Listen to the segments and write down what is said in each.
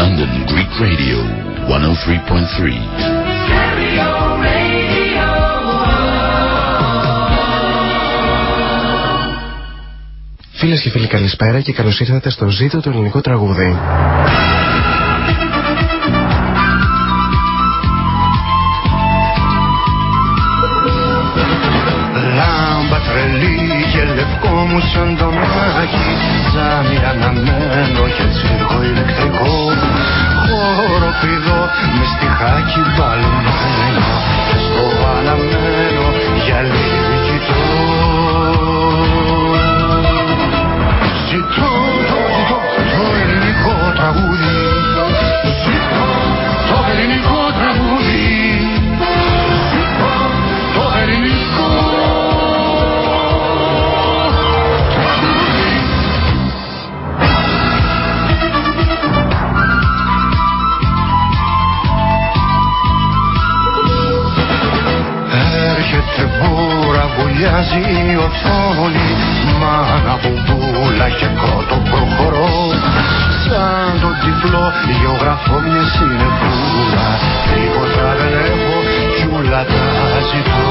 London Greek Radio 103.3. Φίλες και φίλοι, καλησπέρα και καλώς ήρθατε στο Ζήτο το ελληνικό τραγούδι. Λάμπα τρελή και λευκό μου σαν το μάχη Ζάμι αναμένο και τσίρκο ηλεκτρικό Χοροπηδό με στιχάκι μπαλμένο. Και στο αναμένο γυαλί βουλιάζει η οθόνη Μάνα μπουμπούλα και κότο προχωρώ. Σαν τον τυφλό γεωγραφώ μιας συνεπούλα Τίποτα δεν έχω κι ούλα τα ζητώ Ζητώ,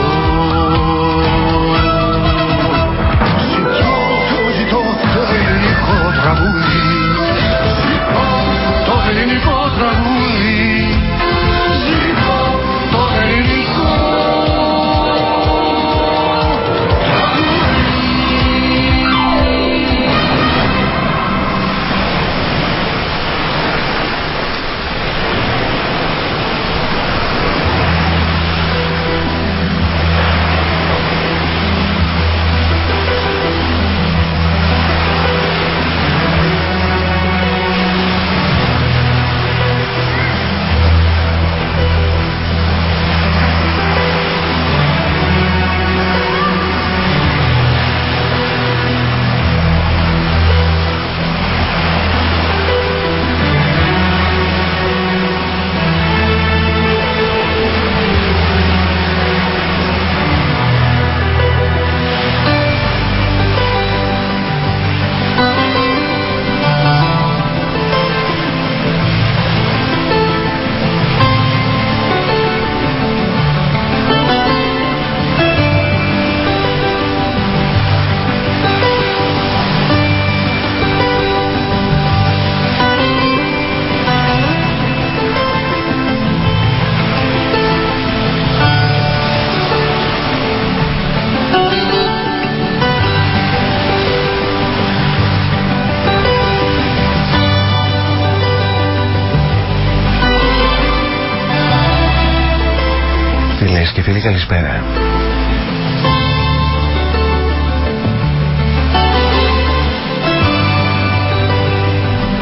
Φίλες και φίλοι, καλησπέρα.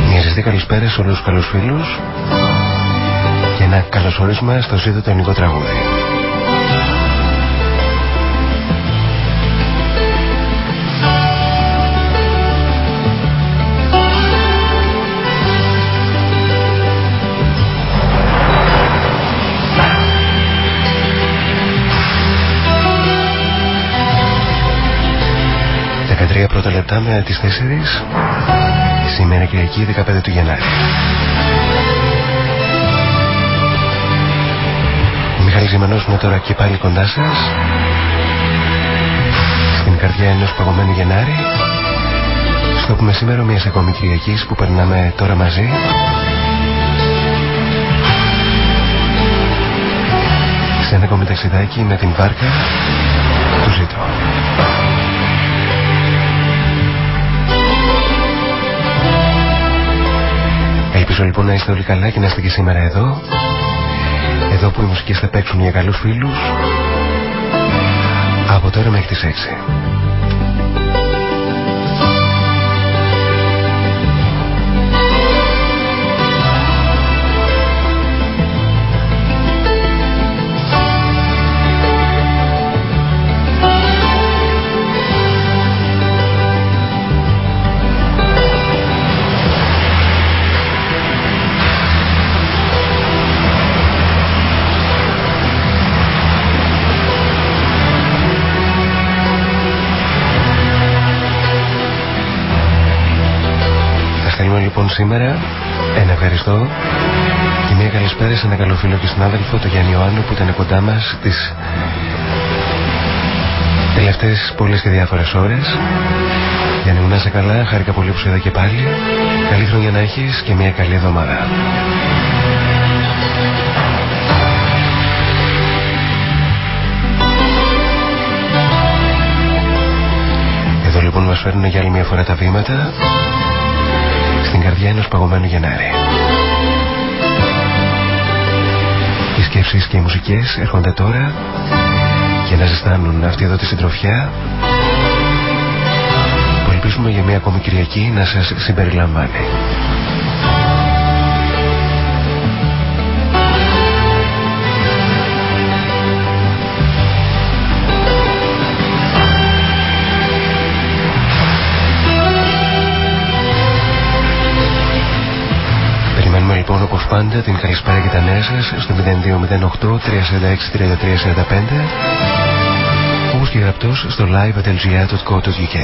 Μια ζεστή καλησπέρα σε όλους τους καλούς φίλους και ένα καλωσόρισμα στο ζήτο το ελληνικό τραγούδι. Λεπτά με τις 4 σήμερα Κυριακή 15 του Γενάρη. Ο Μιχάλης Ζημανός είναι τώρα και πάλι κοντά σας στην καρδιά ενός παγωμένου Γενάρη στο πούμε σήμερα μιας ακόμη Κυριακής που περνάμε τώρα μαζί σε ένα ακόμη ταξιδάκι με την βάρκα του Ζήτω. Ελπίζω λοιπόν να είστε όλοι καλά και να είστε και σήμερα εδώ. Εδώ που οι μουσικές θα παίξουν για καλούς φίλους. Από τώρα μέχρι τις 6. Σήμερα. Ένα ευχαριστώ. Και μια καλησπέρα σε ένα καλό φίλο και συνάδελφο, τον Γιάννη Ιωάννου, που ήταν κοντά μας τις τελευταίες πολλέ και διάφορες ώρες. Γιάννη μου να είσαι καλά, χάρηκα πολύ που σου είδα και πάλι. Καλή χρονιά να έχεις και μια καλή εβδομάδα. Εδώ λοιπόν μας φέρνουν για άλλη μια φορά τα βήματα στην καρδιά ενός παγωμένου Γενάρη. Οι σκέψεις και οι μουσικές έρχονται τώρα για να ζεστάνουν αυτή εδώ τη συντροφιά που ελπίζουμε για μια ακόμη Κυριακή να σας συμπεριλαμβάνει. Πάντα. Την καλησπέρα και τα νέα σας στο 0208 346 3345 όπως και γραπτός στο live.lgr.co.uk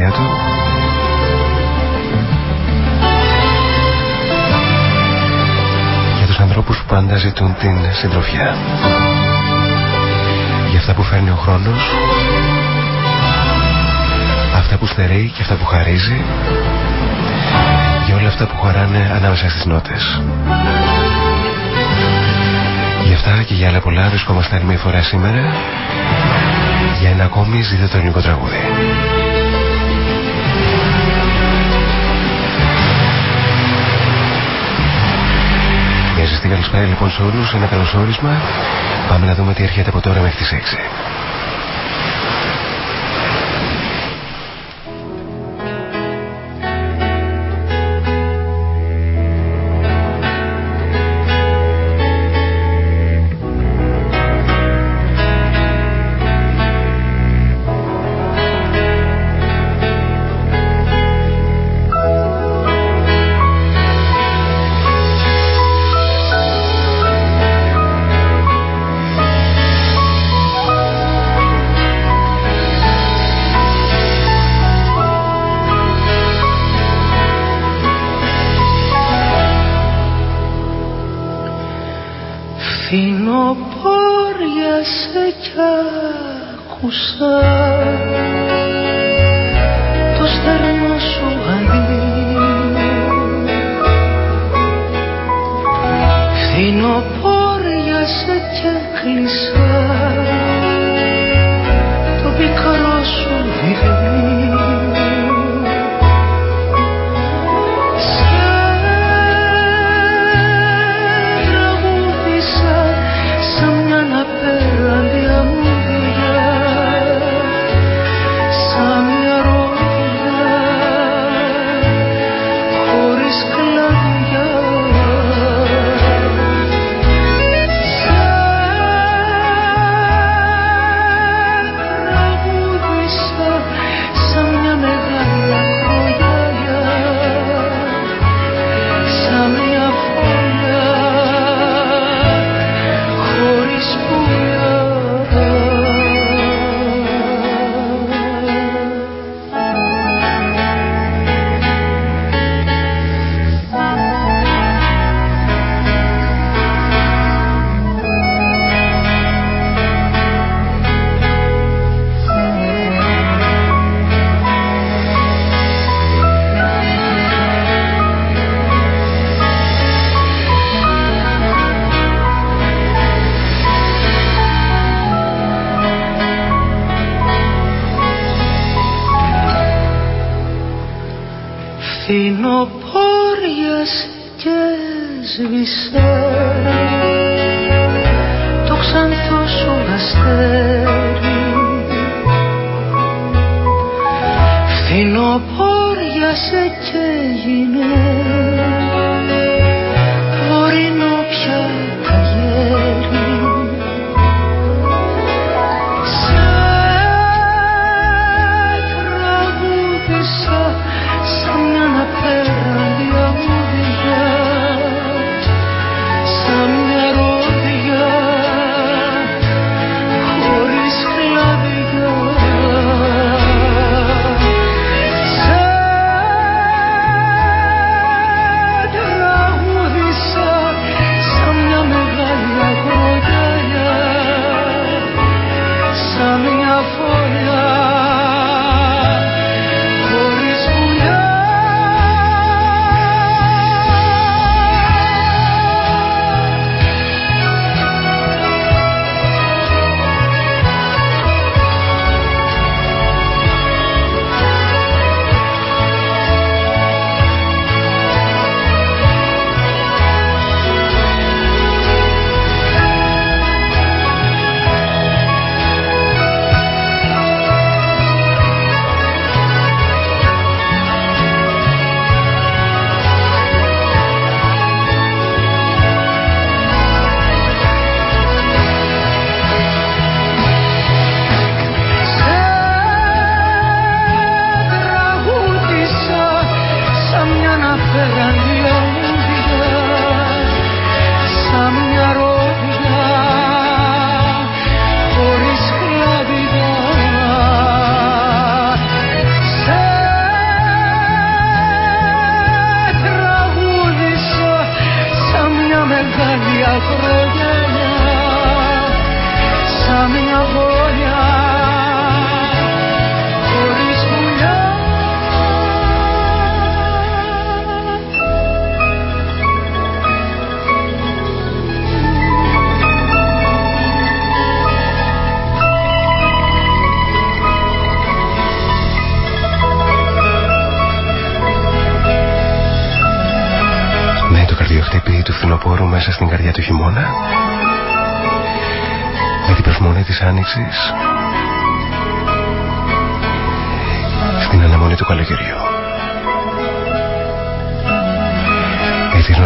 ζητάει τη συστασία του. Για τους ανθρώπους που πάντα ζητούν την συντροφιά. Για αυτά που φέρνει ο χρόνος. Αυτά που στερεί και αυτά που χαρίζει. Για όλα αυτά που χωράνε ανάμεσα στις νότες. Γι' αυτά και για άλλα πολλά βρισκόμαστε άλλη μια φορά σήμερα. Για ένα ακόμη ζείτε το ελληνικό τραγούδι. Καλησπέρα λοιπόν σε όλους, ένα καλωσόρισμα. Πάμε να δούμε τι έρχεται από τώρα μέχρι τις 6.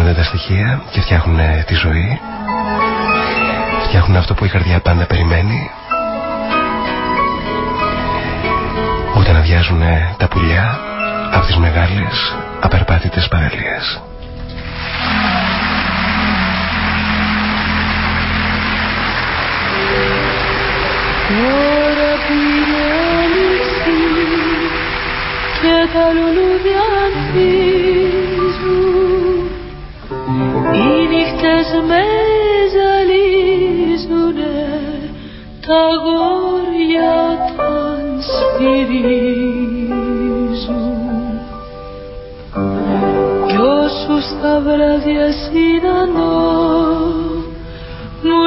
Ευθύνονται τα στοιχεία και φτιάχνουν τη ζωή φτιάχνουν αυτό που η καρδιά πάντα περιμένει όταν αδειάζουν τα πουλιά από τις μεγάλες απερπάτητες παραλίες. Τώρα που είναι άνοιξη και τα λουλούδια ανθίζουν οι νύχτες με ζαλίζουνε τα γόρια όταν σφυρίζουν κι όσους τα βράδια συναντώ μου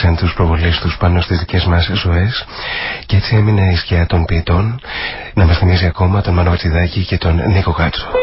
Φεκαριά ρίξαν τους προβολείς τους πάνω στις δικές μας ζωές και έτσι έμεινε η σκιά των ποιητών να μας θυμίζει ακόμα τον Μανώ Βατσιδάκη και τον Νίκο Κάτσο.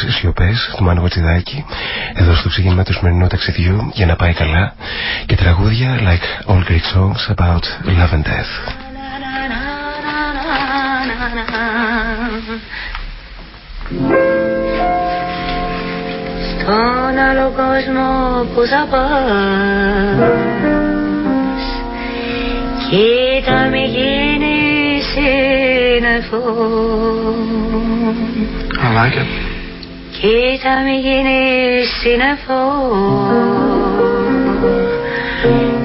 Και εύγλωτες σιωπές του Μάνου Βατσιδάκη εδώ στο ξεκίνημα του σημερινού ταξιδιού για να πάει καλά και τραγούδια like all Greek songs about love and death. Στον άλλο κόσμο που θα πας Κοίτα μη γίνεις σύννεφο I like it. Κοίτα μη γίνει σύννεφο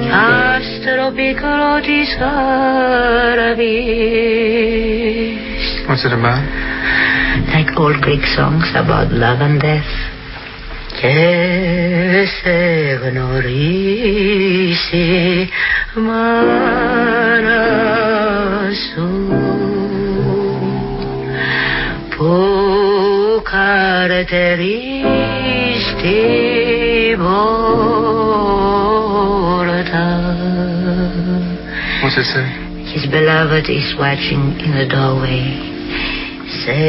Κι άστρο πικρό της χαραβής What's it about? like all Greek songs about love and death. Και σε γνωρίσει μάνα caracteristi morta. What's it say? His beloved is watching in the doorway. Se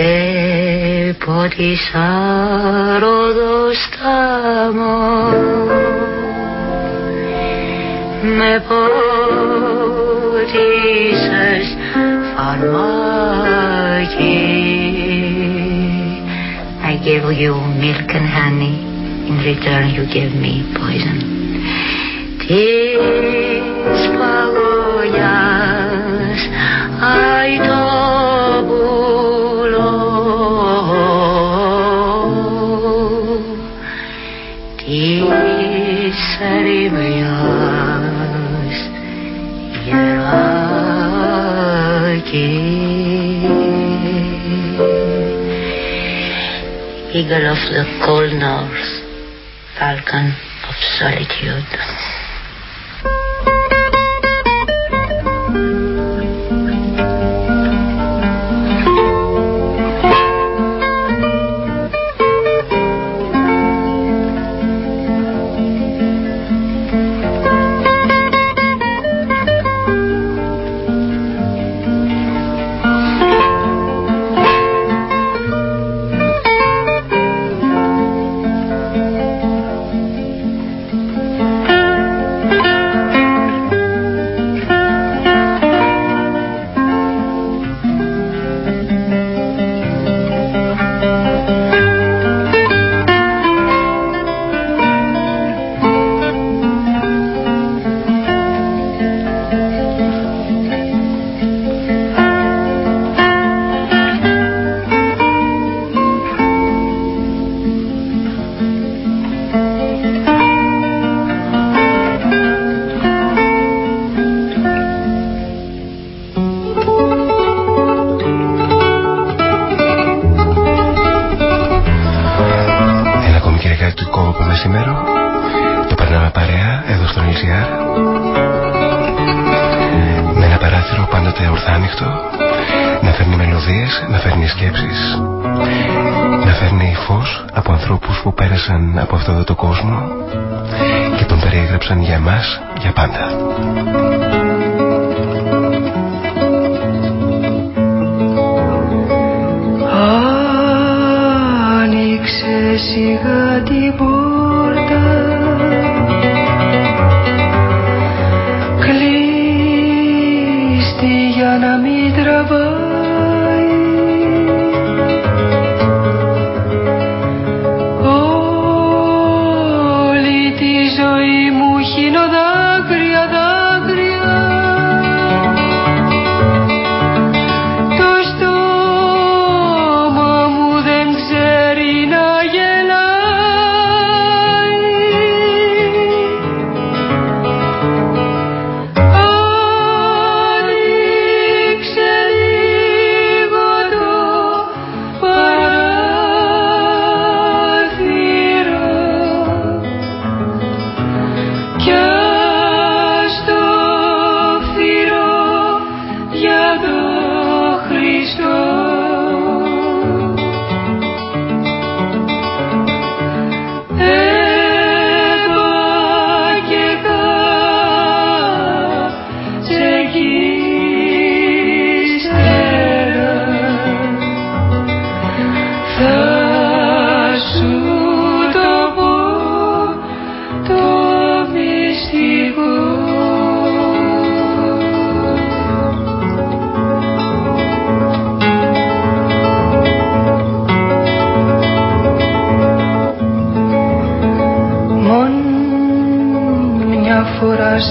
poti sardo stamo Me potis farmar gave you milk and honey. In return, you gave me poison. Tears Eagle of the cold north. Falcon of solitude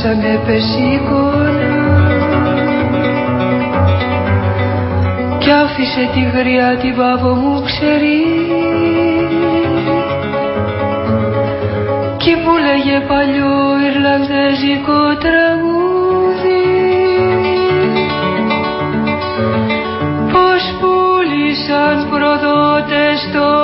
σαν έπεσε εικόνα κι άφησε τη γριά την πάβο μου ξερή. Κι που λέγε παλιό Ιρλανδέζικο τραγούδι. Πως πούλησαν προδότες τον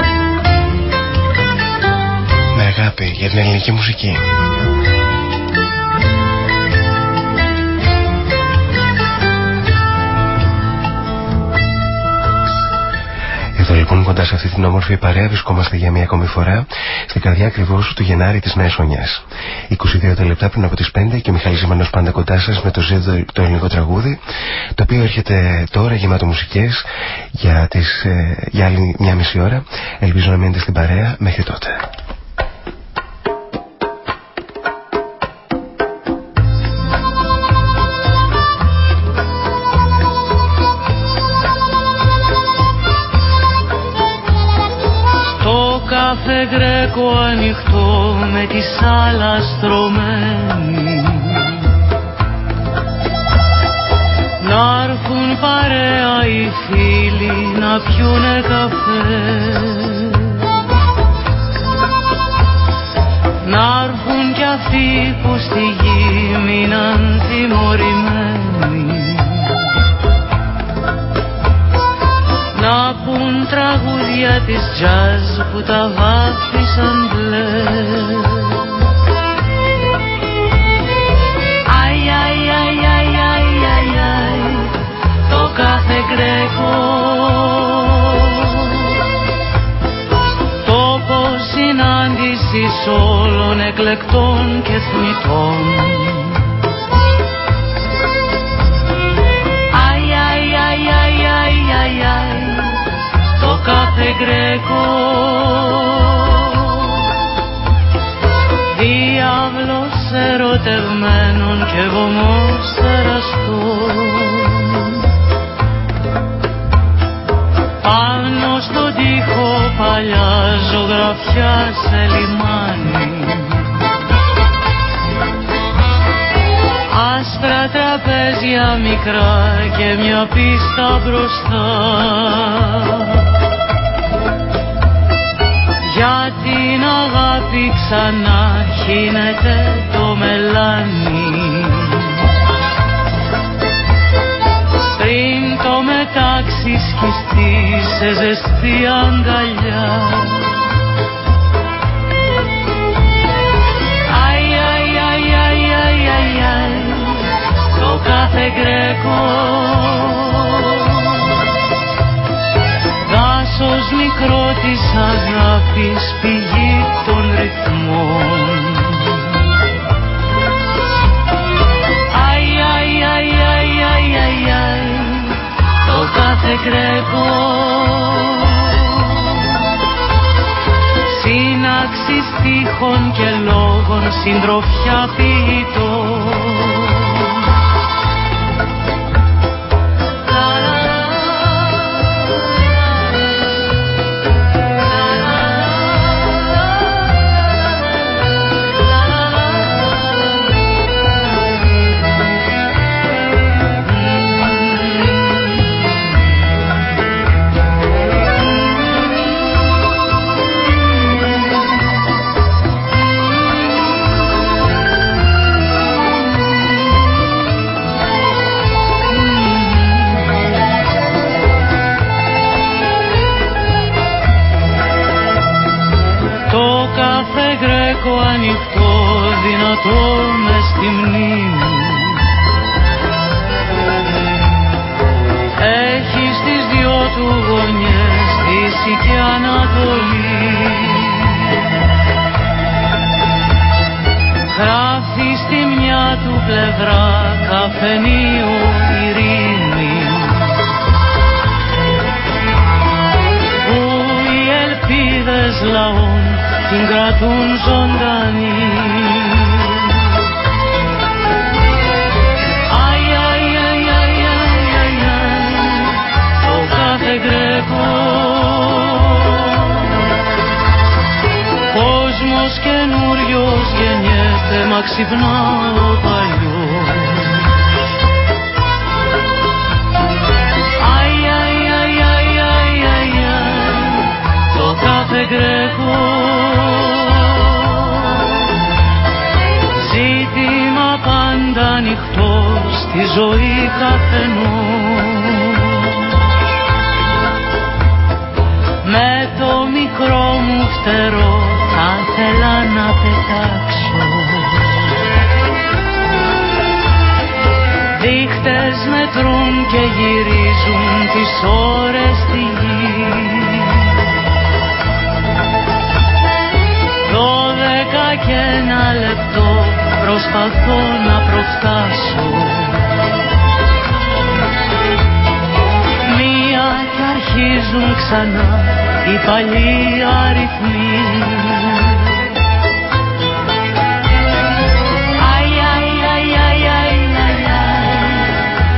αγάπη για την ελληνική μουσική. Εδώ λοιπόν κοντά σε αυτή την όμορφη παρέα βρισκόμαστε για μια ακόμη φορά στην καρδιά ακριβώς του Γενάρη της Νέας Χρονιάς. 22 λεπτά πριν από τις 5 και ο Μιχάλης Ζημανός πάντα κοντά σας με το ζήτο το ελληνικό τραγούδι το οποίο έρχεται τώρα γεμάτο μουσικές για, τις, ε, για άλλη μια μισή ώρα. Ελπίζω να μείνετε στην παρέα μέχρι τότε. Καφέ γκρέκο ανοιχτό με τη σάλα στρωμένη. Να έρθουν παρέα οι φίλοι να πιούνε καφέ. Να έρθουν κι αυτοί που στη γη μείναν τιμωρημένοι Να πουν τραγούδια της jazz που τα βάφησαν μπλε κάθε γκρέκο τόπο συνάντησης όλων εκλεκτών και θνητών Αι, αι, αι, αι, αι, αι, αι, το κάθε γκρέκο ερωτευμένων και βωμός εραστών παλιά ζωγραφιά σε λιμάνι. Άσπρα τραπέζια μικρά και μια πίστα μπροστά αγάπη ξανά χύνεται το μελάνι. Το μετάξι σκιστεί σε ζεστή αγκαλιά. Αι, αι, αι, αι, αι, αι, αι, το κάθε γκρέκο. Δάσος μικρό της αγάπης πηγή Αϊ, αϊ, αϊ, αϊ, αϊ, αϊ, αϊ, το κάθε κρέκο Σύναξη στίχων και λόγων, συντροφιά ποιητών. πλευρά καφενείου ειρήνη. Που οι ελπίδες λαών την κρατούν ζωντανή. Αι, αι, αι, αι, το κάθε γκρεκό κόσμος καινούριος γεννιέται μα ξυπνά ο τη ζωή καθενός. Με το μικρό μου φτερό θα ήθελα να πετάξω. Δίχτες μετρούν και γυρίζουν τις ώρες στη γη. Δώδεκα και ένα λεπτό προσπαθώ να προφτάσω. γυρίζουν ξανά οι παλιοί αριθμοί. Αι, αι, αι, αι, αι, αι, αι,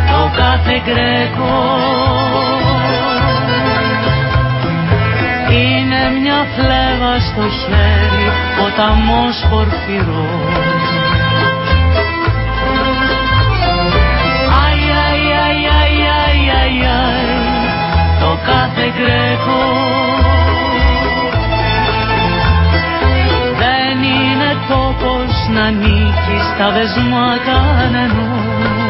το κάθε γκρέκο είναι μια φλέβα στο χέρι, ποταμός πορφυρός. κάθε γκρέκο Δεν είναι τόπος να νίκεις στα δεσμά κανενός.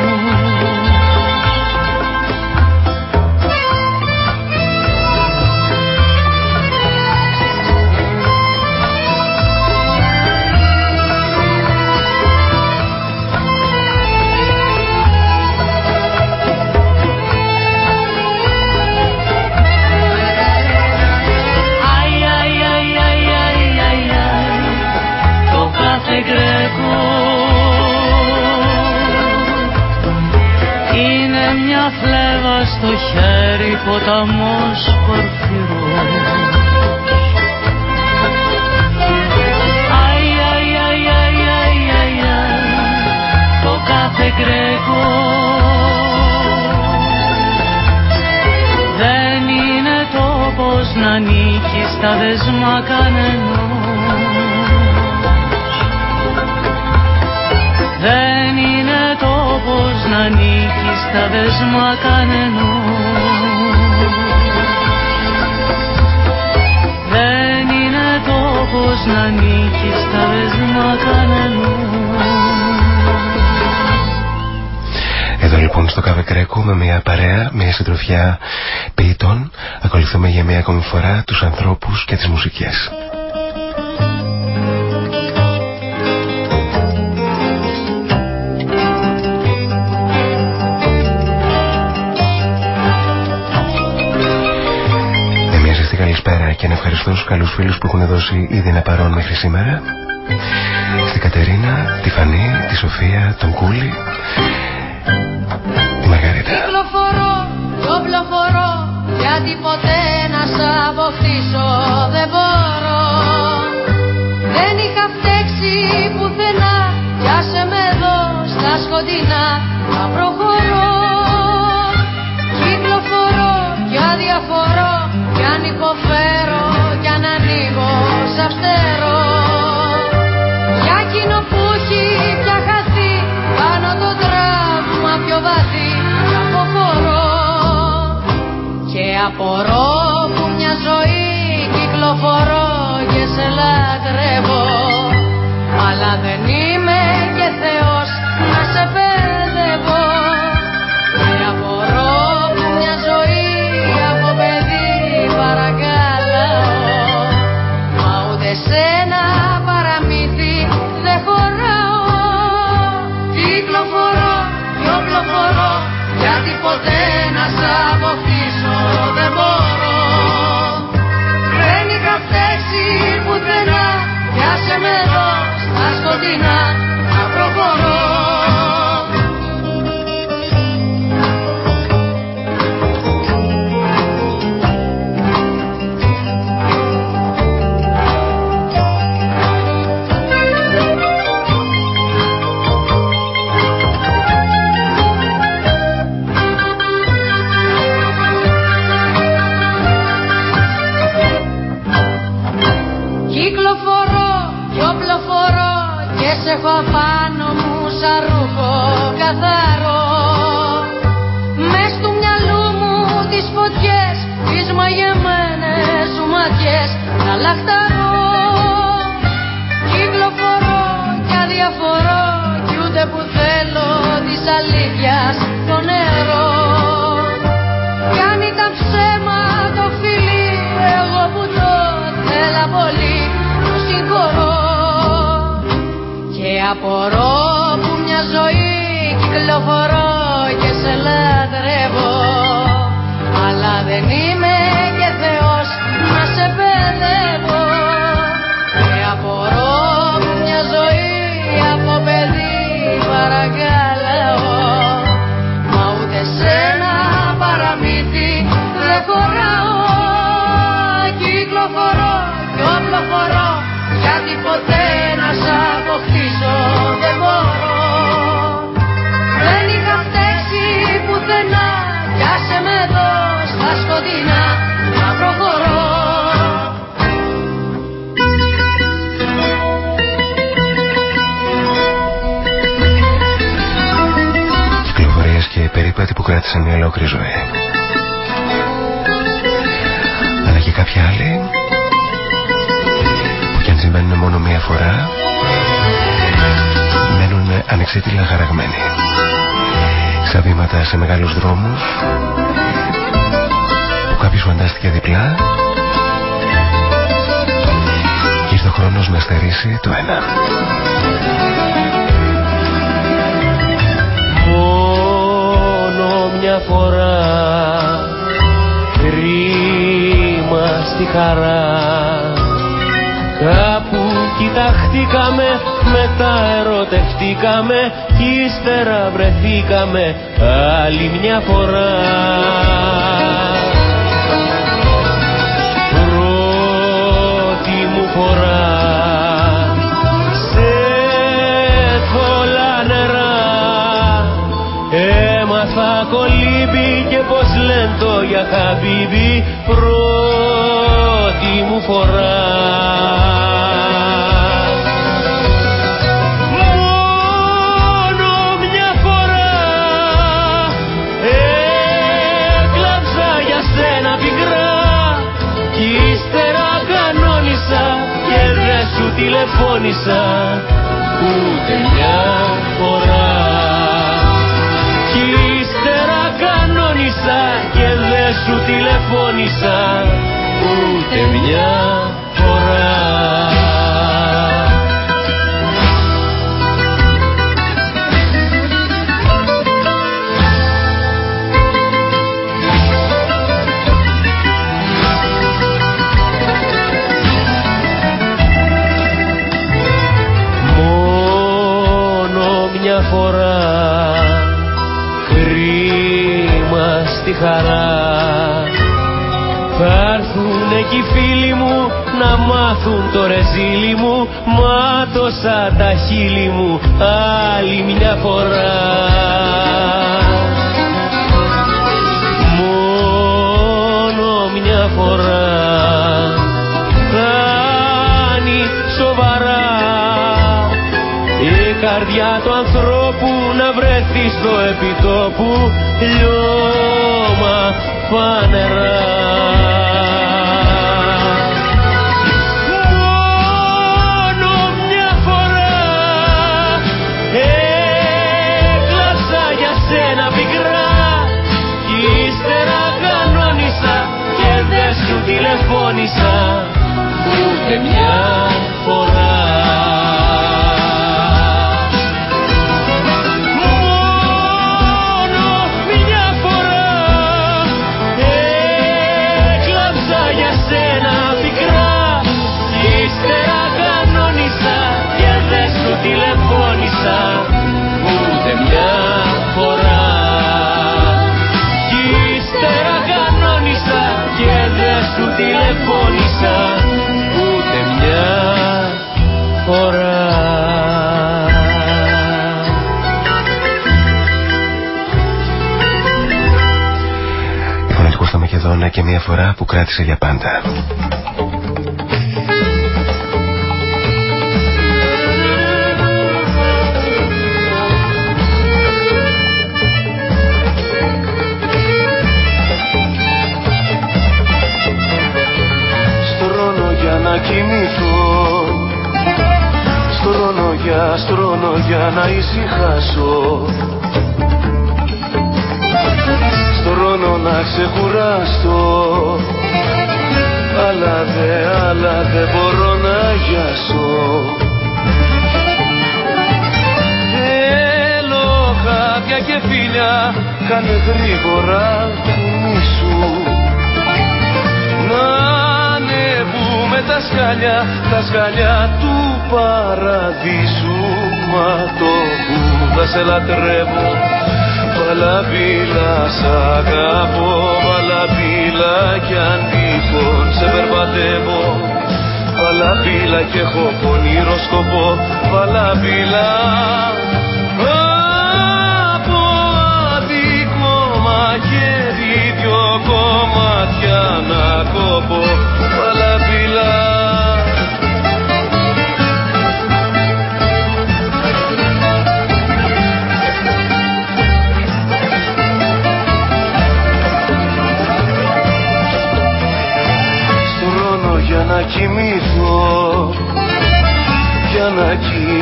στο χέρι ποταμός το κάθε γκρέκο Δεν είναι τόπος να νίκει στα δεσμά κανένα να ανήκει στα δεσμά κανενός. Δεν είναι τόπος να ανήκει στα δεσμά κανενός. Εδώ λοιπόν στο Καβεκρέκο με μια παρέα, μια συντροφιά ποιητών ακολουθούμε για μια ακόμη φορά τους ανθρώπους και τις μουσικές. καλησπέρα και να ευχαριστώ τους καλούς φίλους που έχουν δώσει ήδη ένα παρόν μέχρι σήμερα. Στην Κατερίνα, τη Φανή, τη Σοφία, τον Κούλη, τη Μαργαρίτα. Κυκλοφορώ, κομπλοφορώ, γιατί ποτέ να σε αποκτήσω δεν μπορώ. Δεν είχα φταίξει πουθενά, πιάσε με εδώ στα σκοτεινά, να προχωρώ υποφέρω κι αν ανοίγω σαν φτερό Για εκείνο που έχει πια χαθεί πάνω το τραύμα πιο βαθύ και αποχωρώ. Και απορώ που μια ζωή κυκλοφορώ και σε λατρεύω. Αλλά δεν είμαι ποτέ να σ' αποκτήσω δεν μπορώ. Δεν είχα φταίξει πουθενά κι άσε με εδώ στα σκοτεινά και απορώ που μια ζωή κυκλοφορώ Και σε λατρεύω. Αλλά δεν είμαι περίπατοι που κράτησαν μια ολόκληρη ζωή. Αλλά και κάποιοι άλλοι που κι αν συμβαίνουν μόνο μία φορά μένουν ανεξίτηλα χαραγμένοι. Σαν βήματα σε μεγάλους δρόμους που κάποιος φαντάστηκε διπλά και ήρθε ο χρόνος να στερήσει το ένα. Μια φορά. Κρίμα στη χαρά. Κάπου κοιταχτήκαμε, μετά ερωτευτήκαμε κι ύστερα βρεθήκαμε άλλη μια φορά. Πρώτη μου φορά και πως λένε το για χαμπίμπι πρώτη μου φορά. Μόνο μια φορά έκλαψα για σένα πικρά κι ύστερα κανόνισα και δεν σου τηλεφώνησα ούτε μια φορά σου τηλεφώνησα ούτε μια φορά. Μόνο μια φορά θα έρθουν εκεί φίλοι μου να μάθουν το ρεζίλι μου. Μάτωσα τα χείλη μου άλλη μια φορά. Μόνο μια φορά. Κάνει σοβαρά. Η καρδιά του ανθρώπου να βρεθεί στο επιτόπου. Λιώμα φανερά ούτε μια φορά. Μόνο μια φορά έκλαψα για σένα πικρά. Ύστερα κανόνισα και δεν σου τηλεφώνησα ούτε μια φορά. Σου τηλεφώνησα Μακεδόνα και μια φορά που κράτησε για πάντα. Κοιμηθώ. Στρώνω για, στρώνω για να ησυχάσω Στρώνω να ξεκουράσω Αλλά δε, αλλά δε μπορώ να γιάσω Θέλω χάπια και φίλια κάνε γρήγορα σου. Με τα σκαλιά, τα σκαλιά του παραδείσου. Μα το Βούδα σε λατρεύω Βαλαβίλα σ' αγαπώ Βαλαβίλα κι αν τυχόν σε περπατεύω. Βαλαβίλα κι έχω πονηρό σκοπό. Βαλαβίλα από αδικό μαχαίρι δυο κομμάτια να κόβω να κοιμηθώ. Για να,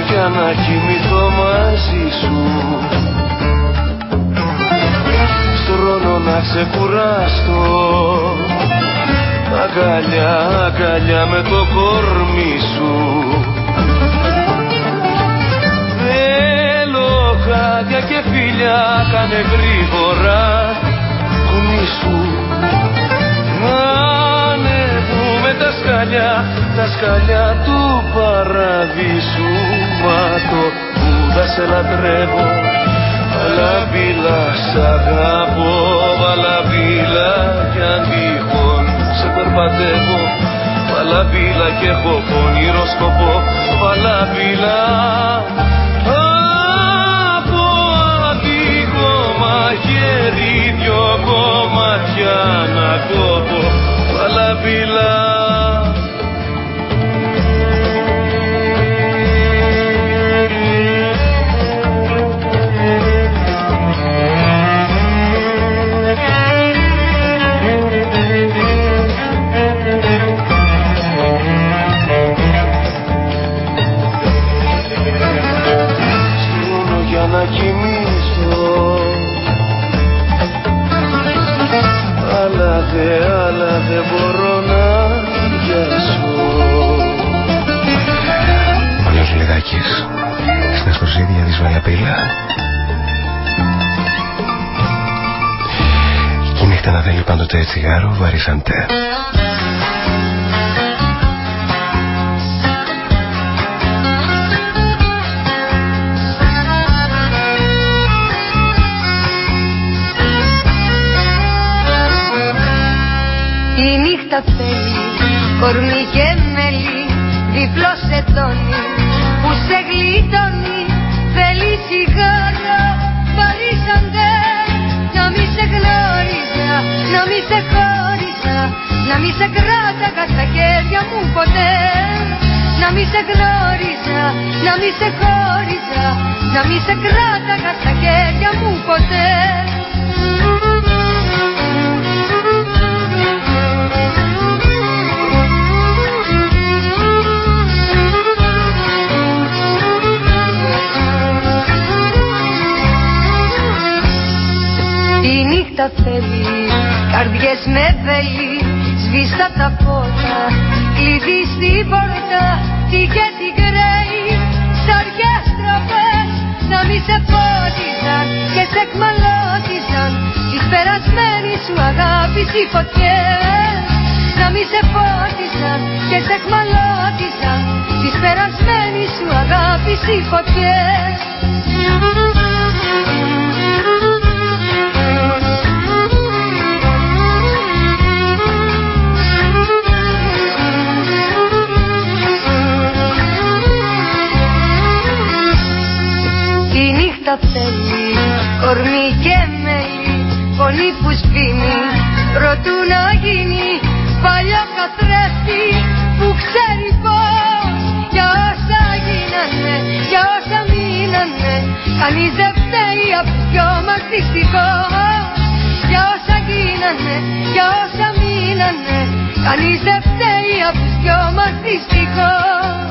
για να κοιμηθώ μαζί σου. Στρώνω να ξεκουράστω Αγκαλιά, αγκαλιά με το κορμί σου. Θέλω χάδια και φιλιά κάνε γρήγορα κουνήσου τα σκαλιά, τα σκαλιά του παραδείσου. Μα το Βούδα σε λατρεύω Βαλαβίλα σ' αγαπώ. Βαλαβίλα κι αν τυχόν σε περπατεύω. Βαλαβίλα κι έχω πονηρό σκοπό. Βαλαβίλα από αδίκο μαχαίρι δυο κομμάτια να κόβω. Βαλαβίλα αλλά δεν μπορώ να πιάσω Ο Λιός Λιδάκης στα σκοσίδια της Βαλαπίλα και η νύχτα να θέλει πάντοτε τσιγάρο βαρισαντέ τα θέλει. Κορμί και οθόνη που σε γλιτώνει θέλει σιγάρα. Παρήσαντε να μη σε γνώριζα, να μη σε χώριζα να μη σε κράταγα στα χέρια μου ποτέ. Να μη σε γνώριζα, να μη σε χώριζα. Να μη σε κράταγα στα χέρια μου ποτέ θέλει, καρδιές με θέλει Σβήστα τα φώτα, κλειδί στην πόρτα και την κρέη, σαριές τροπές Να μη σε φώτιζαν και σε εκμαλώτιζαν Τις περασμένες σου αγάπης οι φωτιές. Να μη σε φώτιζαν και σε εκμαλώτιζαν Τις περασμένες σου αγάπης οι φωτιές κορμί και μέλι φωνή που σβήνει προτού να γίνει παλιό καθρέφτη που ξέρει πως για όσα γίνανε, για όσα μείνανε κανείς δεν φταίει απ' τους δυο μας δυστυχώς. Για όσα γίνανε, για όσα μείνανε κανείς δεν φταίει απ' τους δυο μας δυστυχώς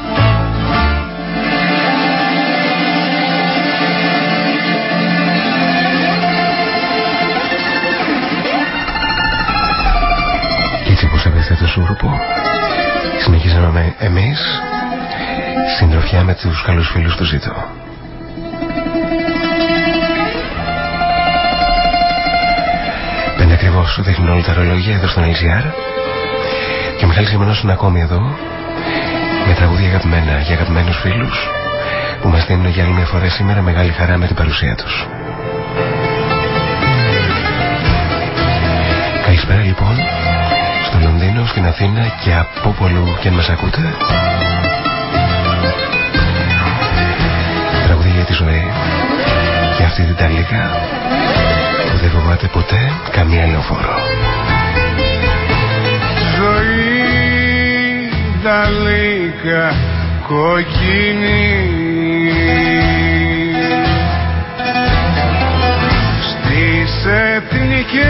Το σούρουπο συνεχίζαμε εμείς συντροφιά με τους καλούς φίλους του Ζήτω Πέντε ακριβώς δείχνουν όλα τα ρολογία εδώ στον LGR και ο Μιχάλης Γεμενός είναι ακόμη εδώ με τραγούδια αγαπημένα για αγαπημένους φίλους που μας δίνουν για άλλη μια φορά σήμερα μεγάλη χαρά με την παρουσία τους. Καλησπέρα λοιπόν. στο Λονδίνο, στην Αθήνα και από πολλού και αν μας ακούτε. Τραγουδί για τη ζωή και αυτή την ταλίκα που δεν φοβάται ποτέ καμία λεωφόρο. Ζωή ταλίκα κοκκίνη στις εθνικές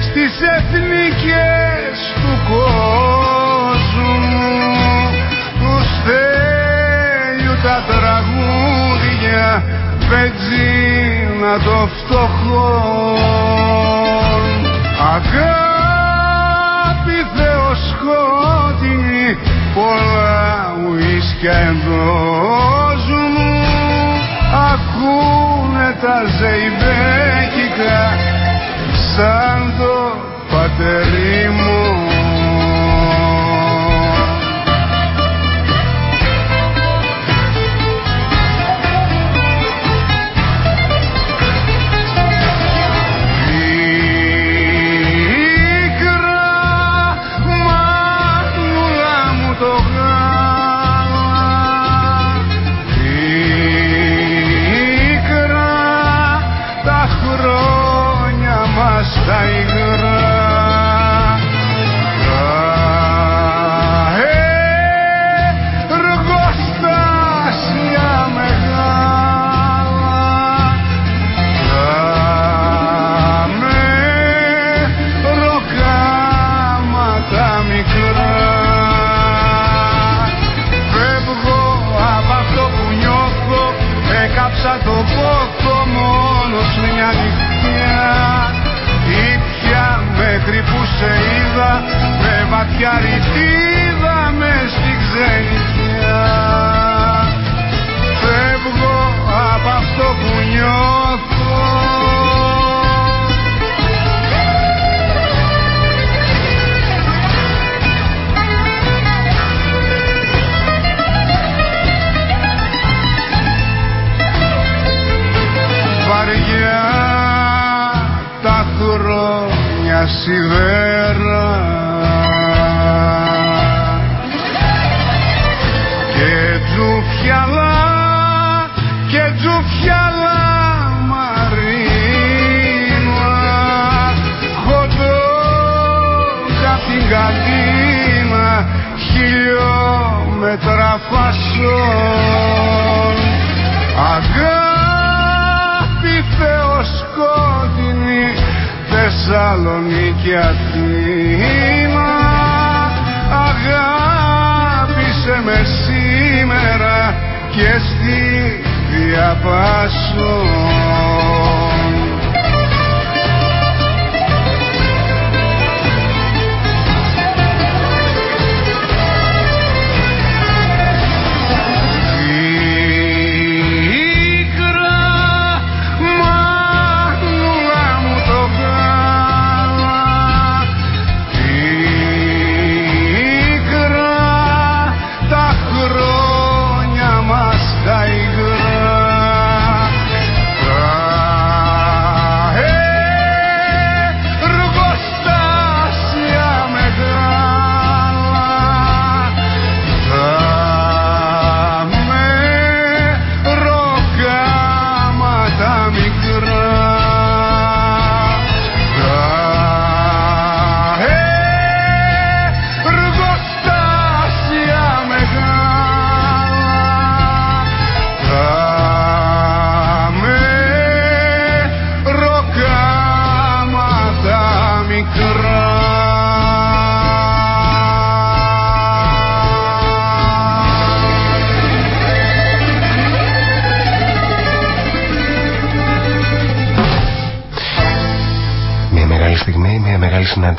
στις εθνικές να το φτωχόν αγάπη θεοσκότεινη πολλά ουίσκια εντός μου. Ακούνε τα ζεϊμπέκικα σαν το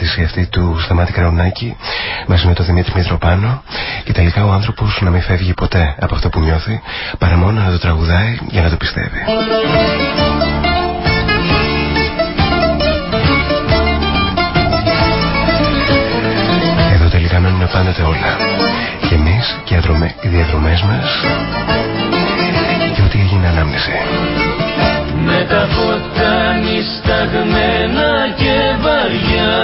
μεγάλη συνάντηση αυτή του Σταμάτη Καραουνάκη μαζί με τον Δημήτρη Μητροπάνο και τελικά ο άνθρωπος να μην φεύγει ποτέ από αυτό που νιώθει παρά μόνο να το τραγουδάει για να το πιστεύει. Εδώ τελικά μένουν πάντοτε όλα. Και εμείς και οι αδρομε- οι διαδρομές μας και ό,τι έγινε ανάμνηση. Με τα ποτάμι σταγμένα και βαριά.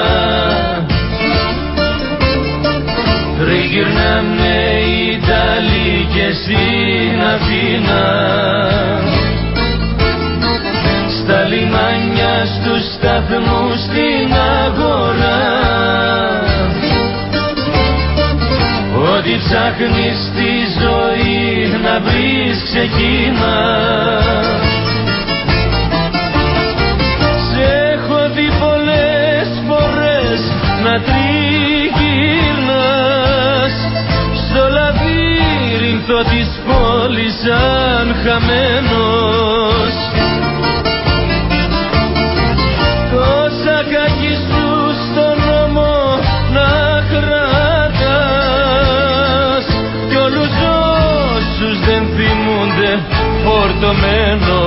Τριγυρνάμε Ιταλοί και στην Αθήνα. Στα λιμάνια στους σταθμούς στην αγορά. Ό,τι ψάχνεις στη ζωή να βρεις ξεκίνα να τριγυρνάς Στο λαβύρινθο της πόλης σαν χαμένος. Τόσα κακή σου στον νόμο να κρατάς. Κι όλους όσους δεν θυμούνται φορτωμένος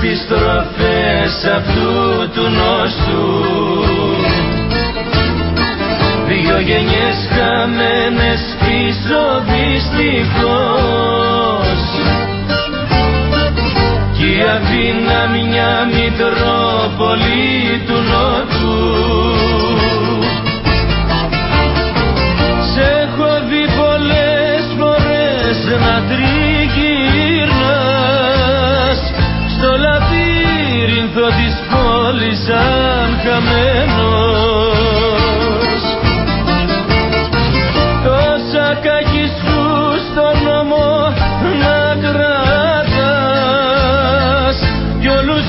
μέσα στις στροφές αυτού του νόστου Δύο γενιές χαμένες πίσω δυστυχώς. Κι η Αθήνα μια μητρόπολη του Νότου πόλης σαν χαμένος. Τόσα κακή σου στον νόμο να κρατάς. Κι όλους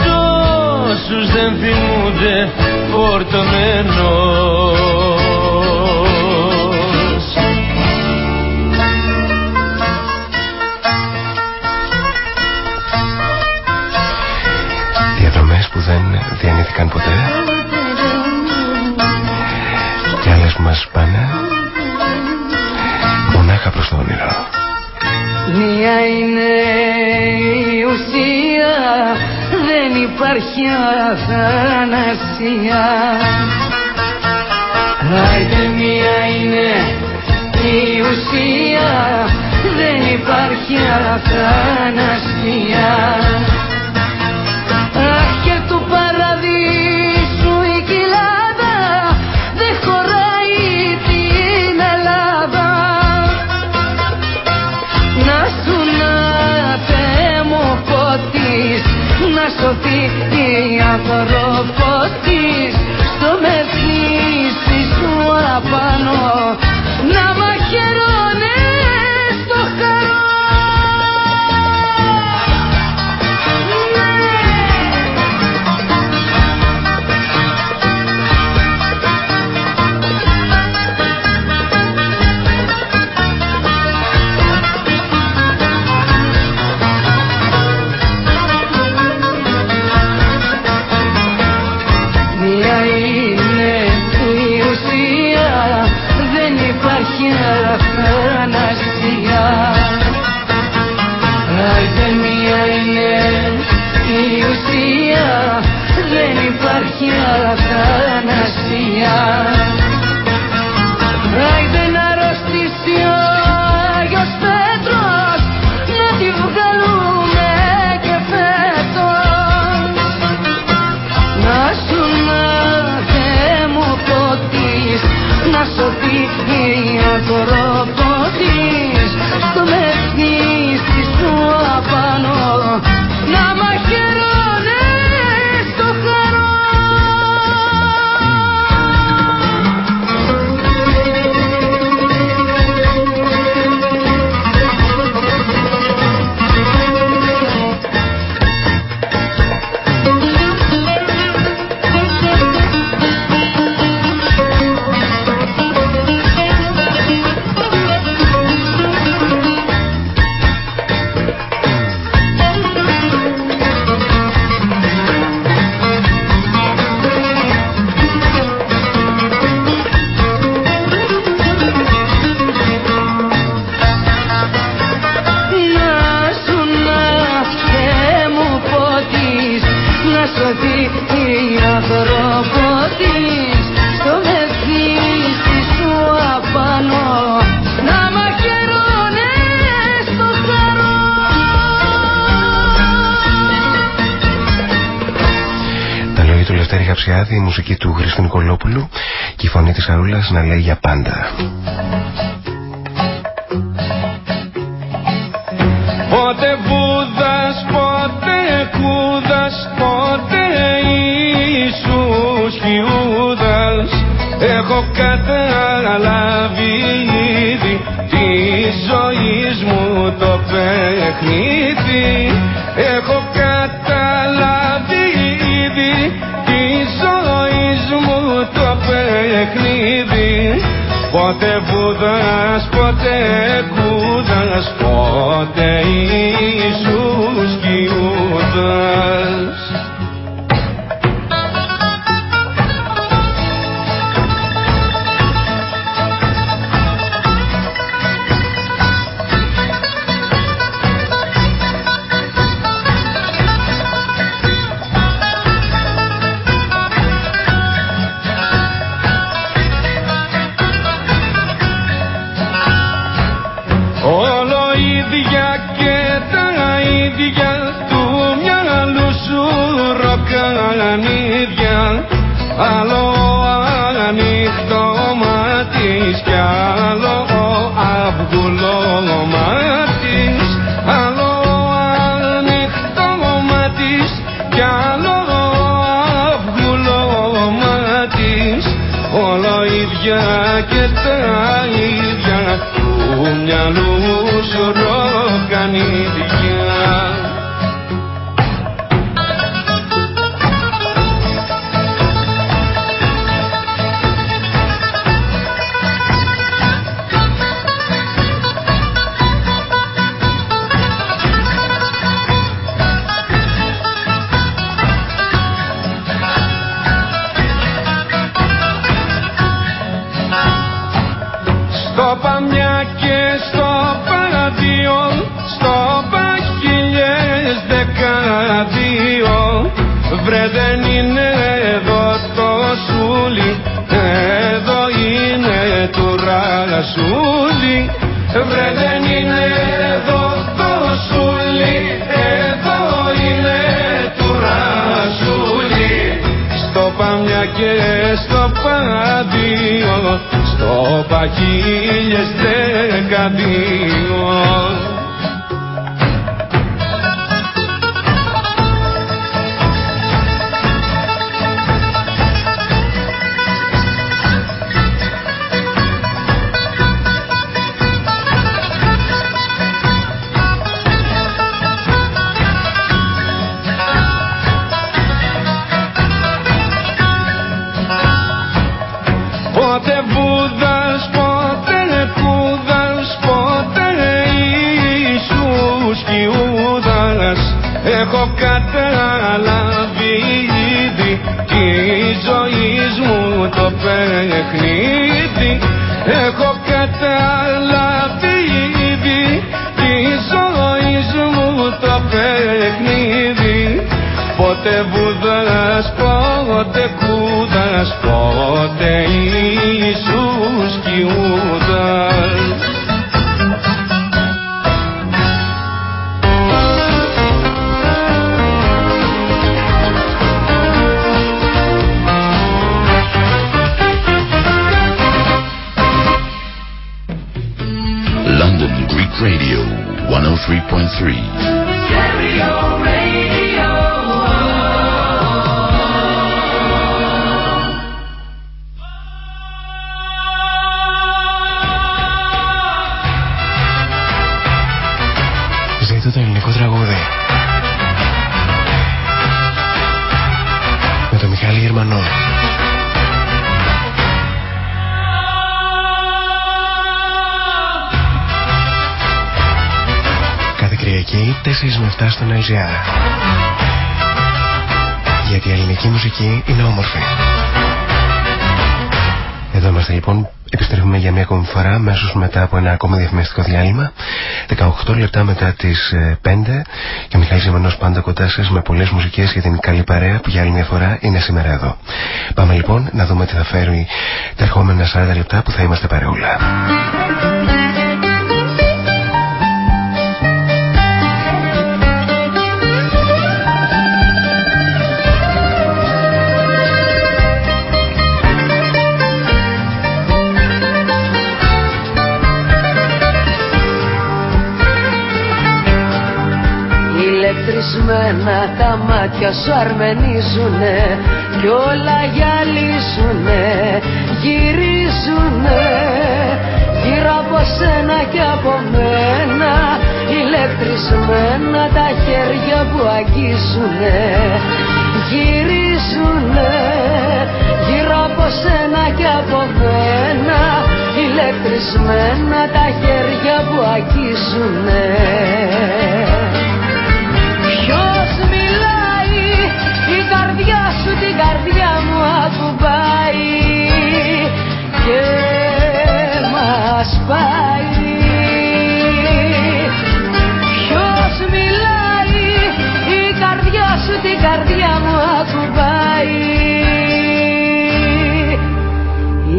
όσους δεν θυμούνται φορτωμένος διανύθηκαν ποτέ και άλλες που μας πάνε προς το όνειρο. Μία είναι η ουσία, δεν υπάρχει αθανασία. Άιτε μία είναι η ουσία, δεν υπάρχει αθανασία. Η άνθρωπο της στο μεθύσι σου απάνω Λευτέρη Χαψιάδη, η μουσική του Χρήστο Νικολόπουλου και η φωνή της Αούλας να λέει για πάντα. Πότε Βούδας, πότε Κούδας, πότε Ιησούς Ιούδας Έχω καταλάβει ήδη τη ζωής μου το παιχνίδι Έχω Πότε Βούδας, πότε Κούδας, πότε Ιησούς και μυαλού σου κούδας πότε κούδας πότε Ιησούς κοιούδας London Greek Radio 103.3 Γιατί η ελληνική μουσική είναι όμορφη. Εδώ είμαστε λοιπόν. Επιστρέφουμε για μια ακόμη φορά αμέσως μετά από ένα ακόμα διαφημιστικό διάλειμμα. 18 λεπτά μετά τις 5 ε, και ο Μιχάλης Ζημανός πάντα κοντά σας με πολλές μουσικές για την καλή παρέα που για άλλη μια φορά είναι σήμερα εδώ. Πάμε λοιπόν να δούμε τι θα φέρει τα ερχόμενα 40 λεπτά που θα είμαστε παρεούλα. Μάτια σου αρμενίζουνε κι όλα γυαλίζουνε, γυρίζουνε. Γύρω από σένα και από μένα ηλεκτρισμένα τα χέρια που αγγίζουνε. Γυρίζουνε γύρω από σένα και από μένα ηλεκτρισμένα τα χέρια που αγγίζουνε καρδιά μου ακουμπάει και μας πάει. Ποιος μιλάει η καρδιά σου την καρδιά μου ακουμπάει.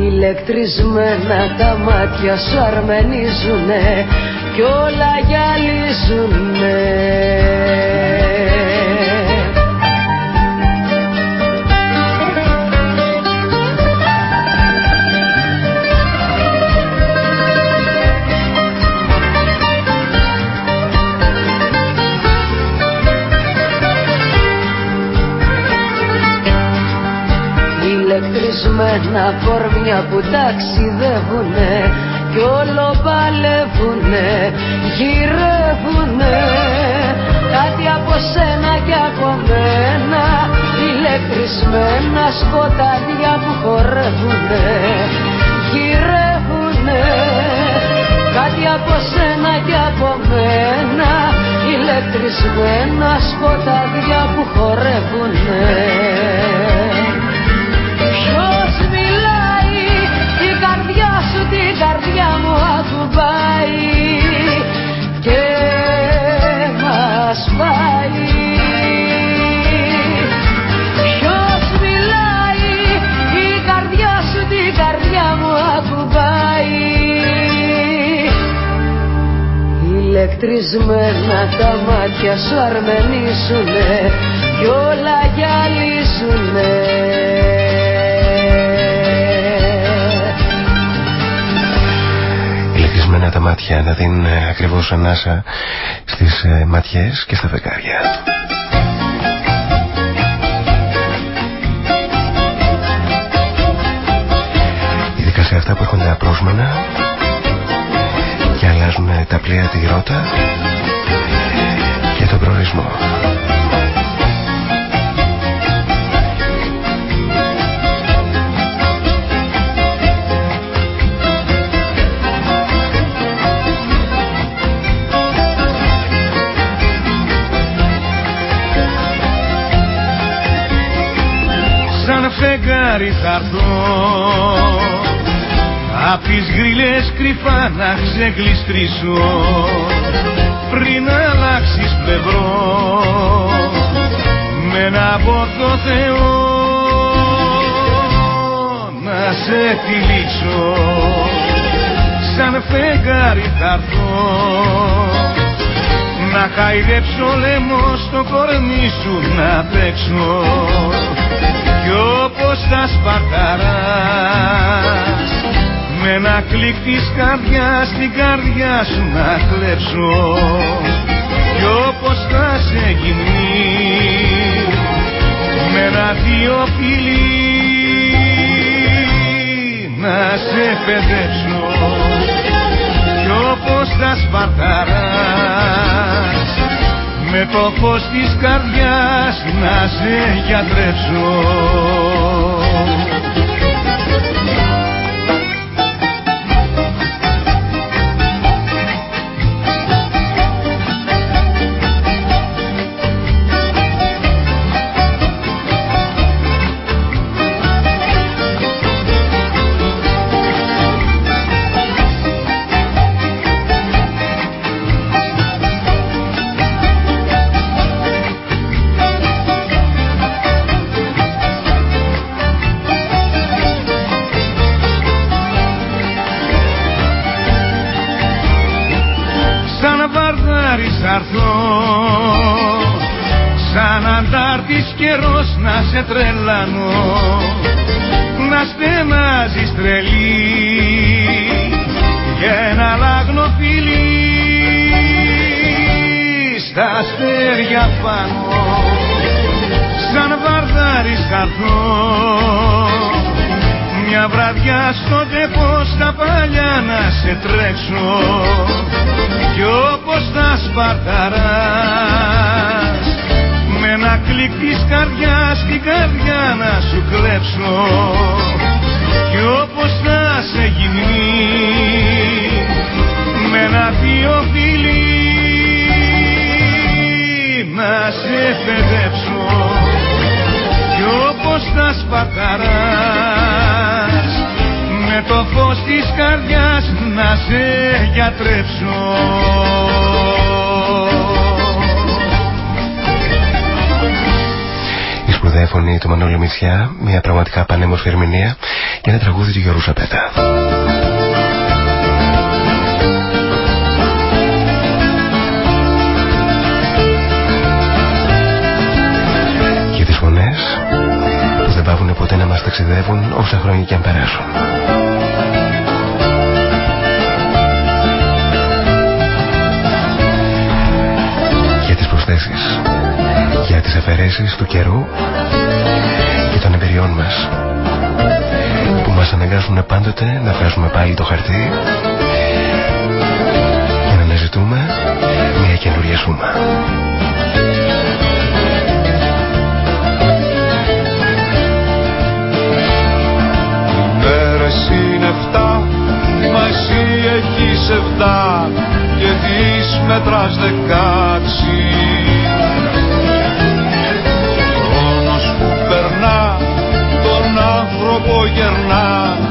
Ηλεκτρισμένα τα μάτια σου αρμενίζουνε κι όλα γυαλίζουνε Ένα κορμιά που ταξιδεύουνε κι όλο παλεύουνε, γυρεύουνε. Κάτι από σένα και από μένα ηλεκτρισμένα σκοτάδια που χορεύουνε γυρεύουνε. Κάτι από σένα και από μένα ηλεκτρισμένα σκοτάδια που χορεύουνε πάει και μας πάει. Ποιος μιλάει η καρδιά σου την καρδιά μου ακουμπάει. Ηλεκτρισμένα τα μάτια σου αρμενίζουνε κι όλα γυαλίζουνε. Ηλεκτρισμένα τα μάτια να δίνουν ακριβώς ανάσα στις ε, ματιές και στα φεκάρια Ειδικά σε αυτά που έρχονται απρόσμενα και αλλάζουν τα πλοία τη ρότα και τον προορισμό. Φεγγάρι θα έρθω Απ' τις γρίλες κρυφά να ξεγλιστρήσω πριν αλλάξεις πλευρό. Με ένα από το Θεό να σε τυλίξω σαν φεγγάρι θα έρθω. Να χαϊδέψω λαιμό στο κορμί σου να παίξω κι όπως τα σπαρταράς με ένα κλικ της καρδιάς στην καρδιά σου να κλέψω. Κι όπως θα σε γυμνεί. Με ένα δύο φιλί να σε παιδέψω. Κι όπως θα σπαρταράς με το φως της καρδιάς να σε γιατρέψω σε τρελάνω να στενάζεις τρελή. Για ένα λάγνο φιλί στα αστέρια πάνω σαν βαρδάρις θα μια βραδιά στο τεπό στα παλιά να σε τρέξω κι όπως τα σπαρταράς με ένα κλικ της καρδιάς την καρδιά να σου κλέψω. Κι όπως θα σε γυμνεί με ένα δύο φιλί να σε παιδέψω. Κι όπως θα σπαταράς με το φως της καρδιάς να σε γιατρέψω φωνή του Μανώλη Μητσιά, μια πραγματικά πανέμορφη ερμηνεία για ένα τραγούδι του Γιώργου Σαπέτα. Και τις φωνές που δεν πάβουν ποτέ να μας ταξιδεύουν όσα χρόνια και αν περάσουν. Για τις προσθέσεις για τις αφαιρέσεις του καιρού και των εμπειριών μας που μας αναγκάζουν πάντοτε να βγάζουμε πάλι το χαρτί και να αναζητούμε μια καινούρια σούμα. Μέρες είναι 7 μα εσύ έχεις 7 και της μέτρας 16 λόγο γερνά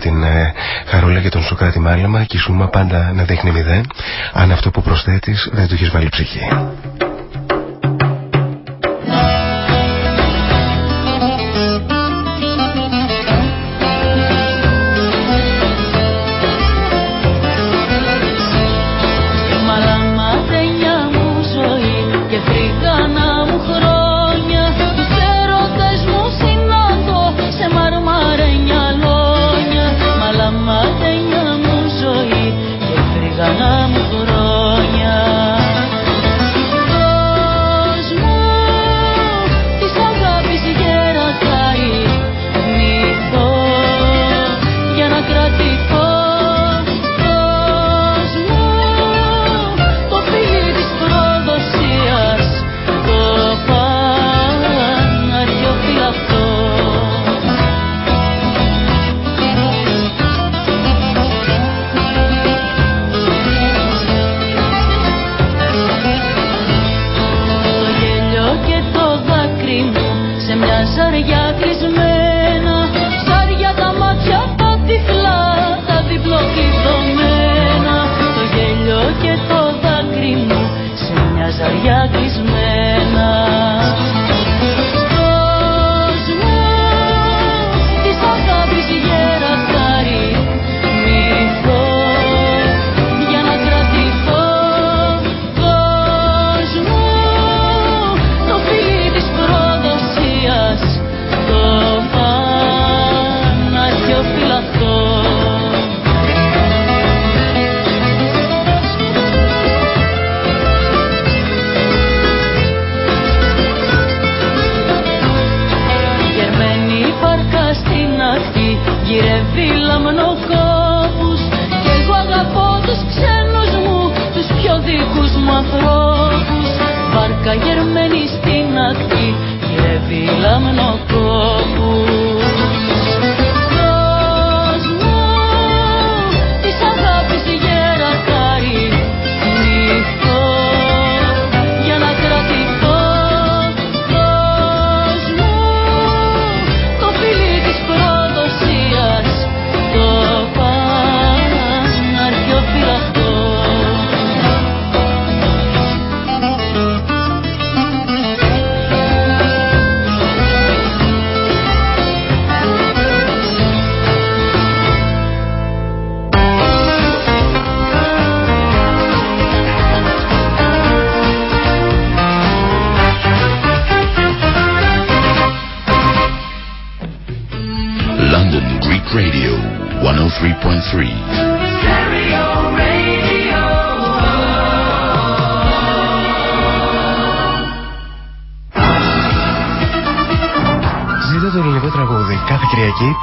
την ε, Χαρούλα και τον Σοκράτη Μάλαμα και η σούμα πάντα να δείχνει μηδέν αν αυτό που προσθέτεις, δεν το έχεις βάλει ψυχή.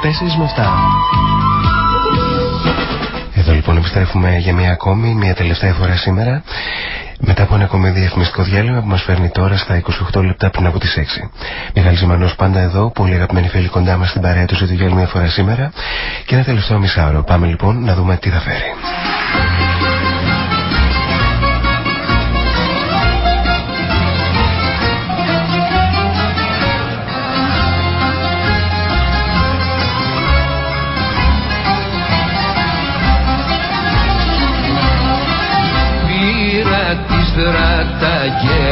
4 με Εδώ λοιπόν επιστρέφουμε για μία ακόμη, μία τελευταία φορά σήμερα. Μετά από ένα ακόμη διαφημιστικό διάλειμμα που μας φέρνει τώρα στα 28 λεπτά πριν από τις 6. Μεγάλη Ζημανός πάντα εδώ, πολύ αγαπημένοι φίλοι κοντά μας στην παρέα του για μια φορά σήμερα. Και ένα τελευταίο μισάωρο. Πάμε λοιπόν να δούμε τι θα φέρει. Yeah.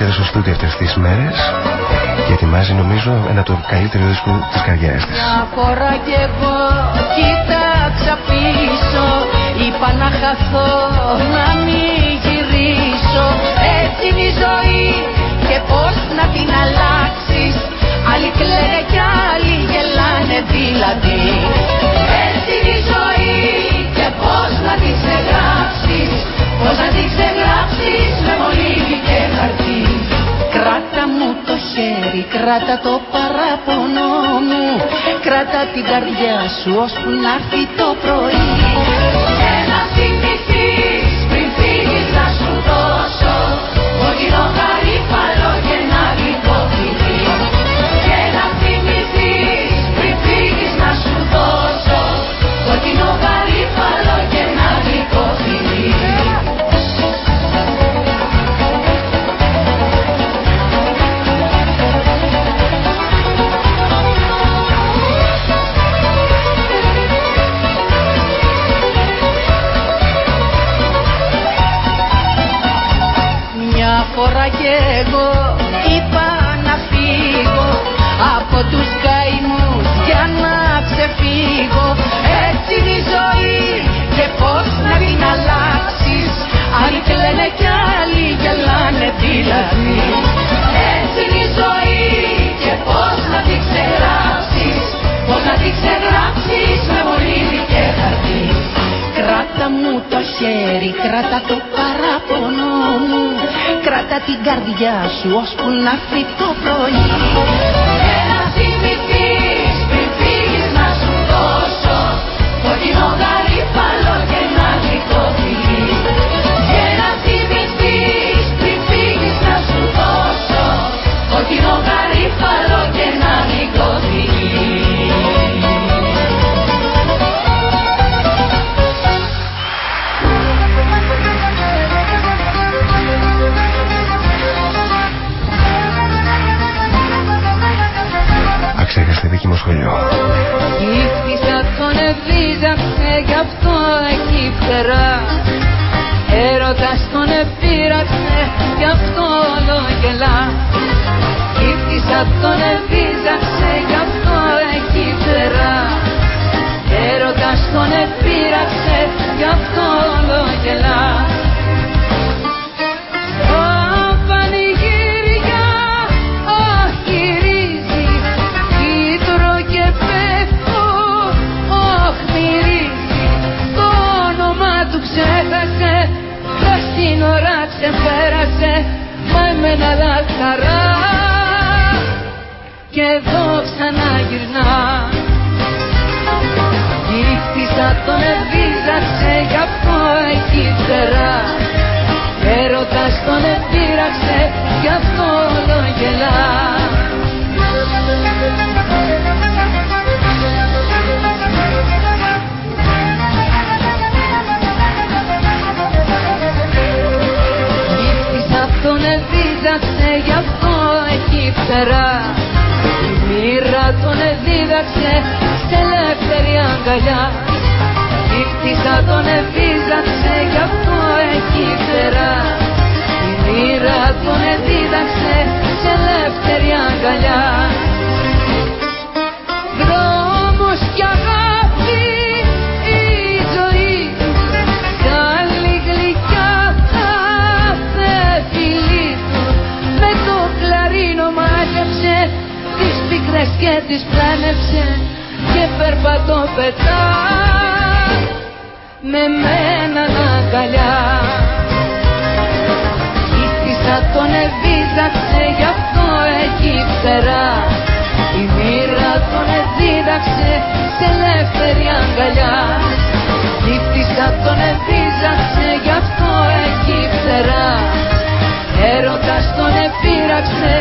Βρίσκεται στο στούντιο αυτές τις μέρες και ετοιμάζει νομίζω ένα από το καλύτερο δίσκο της καριέρας της. Μια φορά κι εγώ κοίταξα πίσω. Είπα να χαθώ, να μην γυρίσω. Έτσι είναι η ζωή και πώς να την αλλάξεις. Άλλοι κλαίνε κι άλλοι γελάνε δηλαδή. Έτσι είναι η ζωή και πώς να την ξεγράψεις. Πώς να την ξεγράψεις με μολύβι και χαρτί Κράτα μου το χέρι, κράτα το παράπονο μου. Κράτα την καρδιά σου ώσπου να έρθει το πρωί. Και να θυμηθείς πριν φύγεις να σου δώσω Κόκκινο γαρίφαλο κι εγώ είπα να φύγω από τους καημούς για να ξεφύγω. Έτσι είναι η ζωή και πώς να την αλλάξεις Άλλοι κλαίνε κι άλλοι γελάνε δηλαδή. Έτσι είναι η ζωή και πώς να την ξεγράψεις Πώς να την ξεγράψεις Κράτα μου το χέρι, κράτα το παράπονο μου. Κράτα την καρδιά σου ώσπου να έρθει το πρωί. Και να θυμηθείς πριν φύγεις να σου δώσω Κόκκινο γαρίφαλο και ένα γλυκό φιλί Και να θυμηθείς πριν φύγεις να σου δώσω Κόκκινο γαρίφαλο αυτό εκεί φτερά Έρωτας τον επήραξε γι' αυτό όλο γελά. Ήχθησα τον εβίζαξε γι' αυτό εκεί φτερά Έρωτας τον επήραξε γι' αυτό όλο γελά τον εδίδαξε σε ελεύθερη αγκαλιά. Ήχτησα τον εδίδαξε γι' αυτό εκεί φτερά Η μοίρα τον εδίδαξε σε ελεύθερη αγκαλιά και τις πλάνεψε Και περπατώ πετά. Με μένα αγκαλιά. Ήχτησα τον εβίζαξε γι' αυτό εκεί φτερά. Η μοίρα τον εδίδαξε σε ελεύθερη αγκαλιά. Ήχτησα τον εβίζαξε γι' αυτό εκεί φτερά. Έρωτας τον επήραξε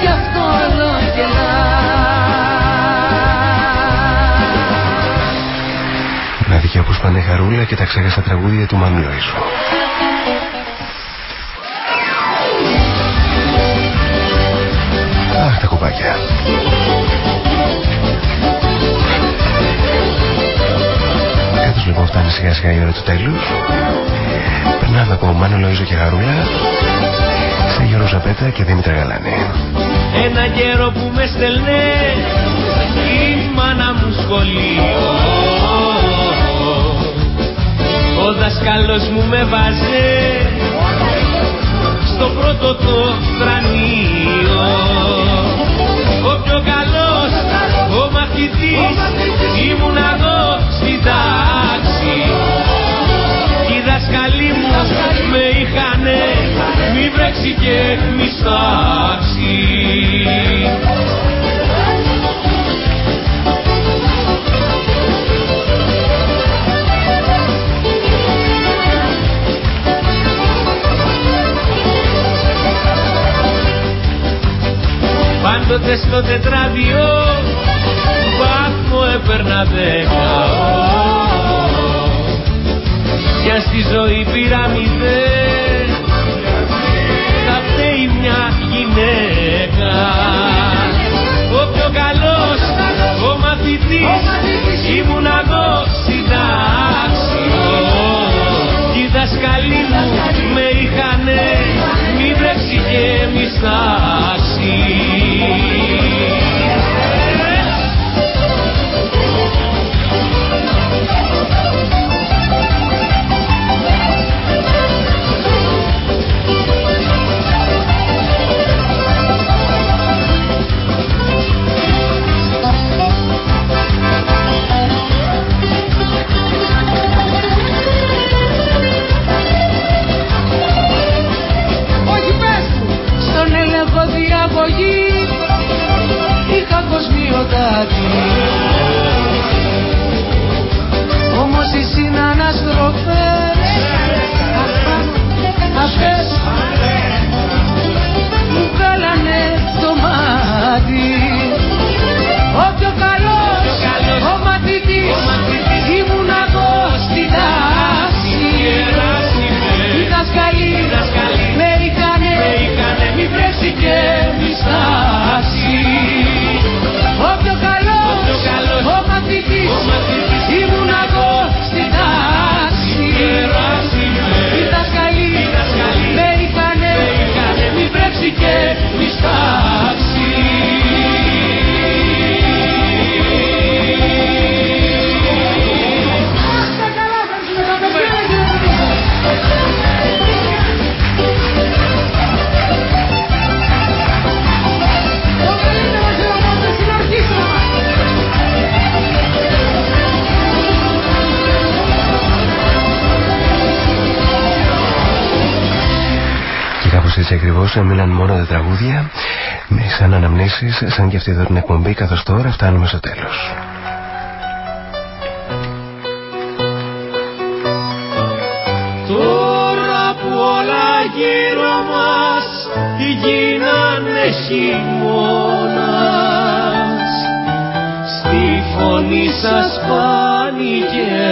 γι' αυτό όλο γελά πάνε χαρούλα και τα ξέχασα τραγούδια του Μάνου Λοΐζου. Αχ, τα κουπάκια. Κάτω λοιπόν φτάνει σιγά σιγά η ώρα του τέλους. Περνάμε από Μάνο Λοΐζο και Χαρούλα σε Γιώργο Πέτα και Δήμητρα Γαλάνη. Ένα καιρό που με στελνέ η μάνα μου σχολείο ο δασκάλος μου με βάζε. Στο πρώτο το θρανείο ο πιο καλός ο μαθητής ήμουν εγώ στην τάξη. Οι δασκαλοί μου με είχανε μη βρέξει και μη στάξει Πάντοτε στο τετράδιο βαθμό έπαιρνα δέκα. Για στη ζωή πήρα μηδέν Θα φταίει μια γυναίκα. Ο πιο καλός ο μαθητής. ήμουν adi έτσι ακριβώς έμειναν μόνο τα τραγούδια με σαν αναμνήσεις, σαν και αυτή εδώ την εκπομπή καθώς τώρα φτάνουμε στο τέλος. Τώρα που όλα γύρω μας γίνανε χειμώνας Στη φωνή σας φάνηκε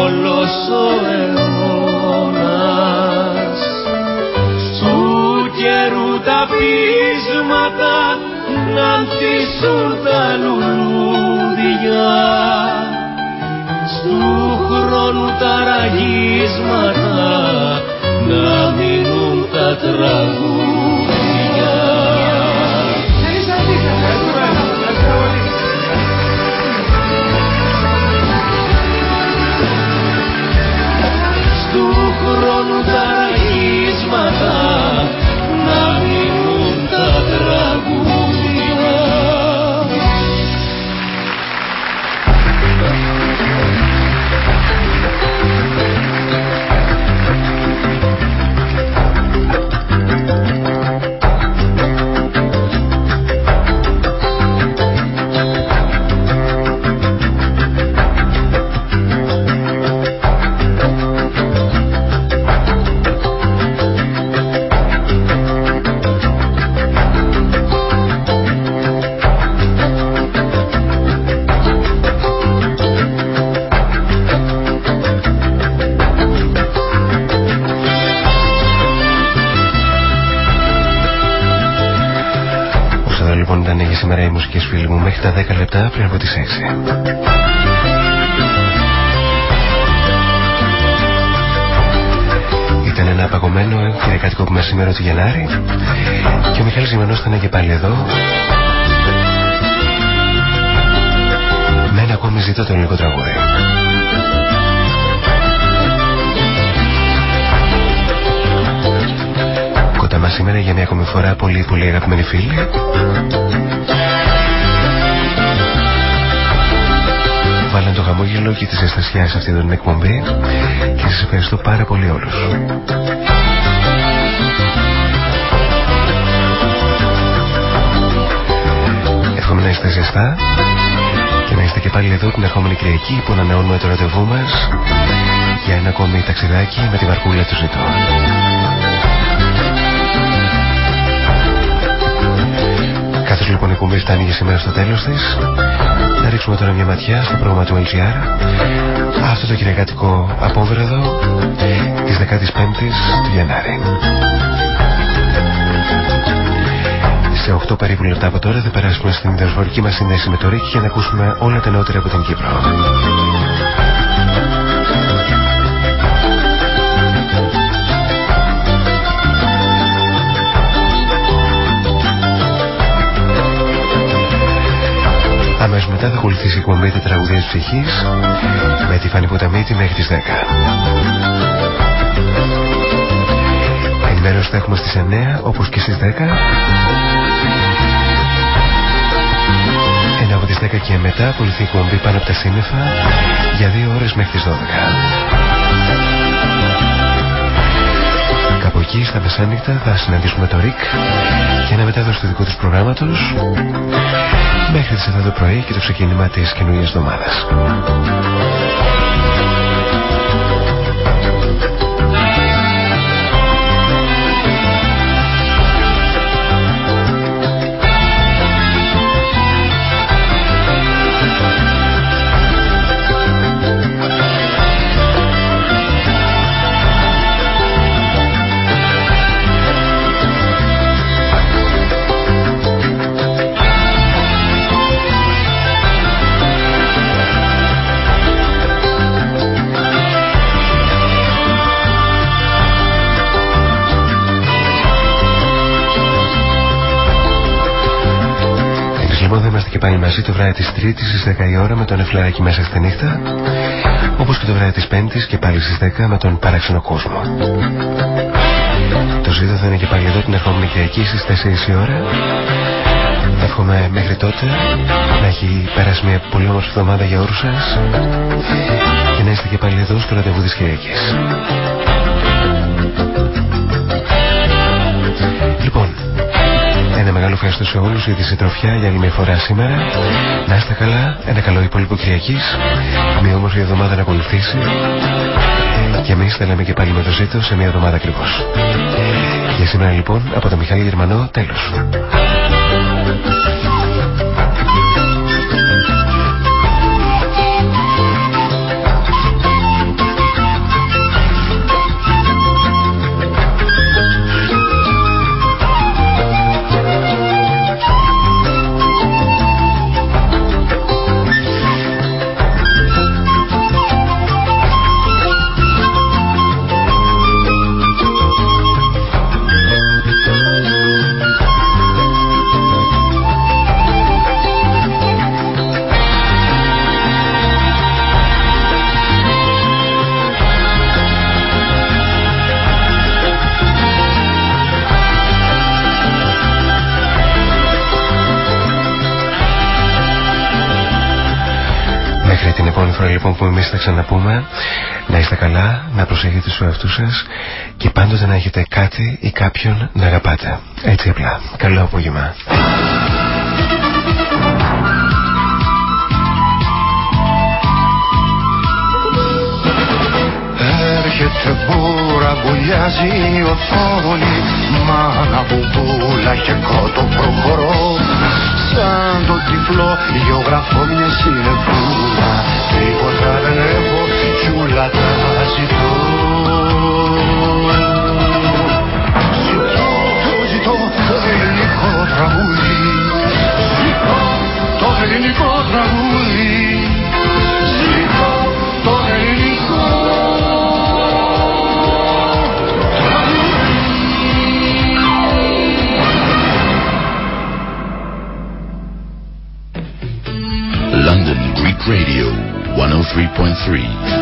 όλος ο αιώνας πείσματα να ανθίσουν τα λουλούδια Στου χρόνου τα ραγίσματα να μείνουν τα τραγούδια. Λεπτά πριν από τις 6. Ήταν ένα ένα παγωμένο κυριακάτικο που σήμερα του Γενάρη και ο Μιχάλης Ζημανός θα είναι και πάλι εδώ με ένα ακόμη ζητώ το ελληνικό τραγούδι. Κοντά μας σήμερα για μια ακόμη φορά πολύ πολύ αγαπημένοι φίλοι βάλαν το χαμόγελο και τη ζεστασιά σε αυτή την εκπομπή και σας ευχαριστώ πάρα πολύ όλους. Εύχομαι να είστε ζεστά και να είστε και πάλι εδώ την ερχόμενη Κυριακή που ανανεώνουμε το ραντεβού μας για ένα ακόμη ταξιδάκι με τη βαρκούλα του ζητώ. Καθώς λοιπόν η εκπομπή φτάνει για σήμερα στο τέλος της να ρίξουμε τώρα μια ματιά στο πρόγραμμα του LGR αυτό το κυριακάτικο απόβρεδο της 15ης του Γενάρη. Σε 8 περίπου λεπτά από τώρα θα περάσουμε στην δεσμορική μας συνδέση με το Ρίκ για να ακούσουμε όλα τα νεότερα από την Κύπρο. Αμέσως μετά θα ακολουθήσει η εκπομπή τη τραγουδία της ψυχής με τη Φανή Ποταμίτη μέχρι τις 10. Ενημέρωση θα έχουμε στις 9 όπως και στις 10. Ένα από τις 10 και μετά ακολουθεί η εκπομπή πάνω από τα σύννεφα για 2 ώρες μέχρι τις 12. Κάπου εκεί στα μεσάνυχτα θα συναντήσουμε το ΡΙΚ για να μετάδοση του δικού τους προγράμματος μέχρι τις 7 το πρωί και το ξεκίνημα της καινούργιας εβδομάδας. Βράδυ της Τρίτης στις 10 η ώρα με τον Εφλαράκι μέσα στη νύχτα όπως και το βράδυ της Πέμπτης και πάλι στις 10 με τον Παράξενο Κόσμο. Το ζήτο θα είναι και πάλι εδώ την ερχόμενη Κυριακή στις 4 η ώρα. Εύχομαι μέχρι τότε να έχει περάσει μια πολύ όμορφη εβδομάδα για όλους σας και να είστε και πάλι εδώ στο ραντεβού της Κυριακής. Ένα μεγάλο ευχαριστώ σε όλους για τη συντροφιά για άλλη μια φορά σήμερα. Να είστε καλά, ένα καλό υπόλοιπο Κυριακής, μια όμορφη εβδομάδα να ακολουθήσει. Και εμείς θα λέμε και πάλι με το ζήτο σε μια εβδομάδα ακριβώς. Για σήμερα λοιπόν, από το Μιχάλη Γερμανό, τέλος. Λοιπόν που εμείς θα ξαναπούμε να είστε καλά, να προσέχετε στους εαυτούς σας και πάντοτε να έχετε κάτι ή κάποιον να αγαπάτε. Έτσι απλά. Καλό απόγευμα. Έρχεται μπούρα, βουλιάζει η οθόνη Μάνα μπουμπούλα και κότο προχωρώ Σαν το τυφλό γεωγραφώ μιας συνεφούλας Τίποτα δεν έχω κι ούλα τα ζητώ. Ζητώ, το ζητώ το ελληνικό τραγούδι. Ζητώ το ελληνικό τραγούδι. Ζητώ το ελληνικό τραγούδι 103.3.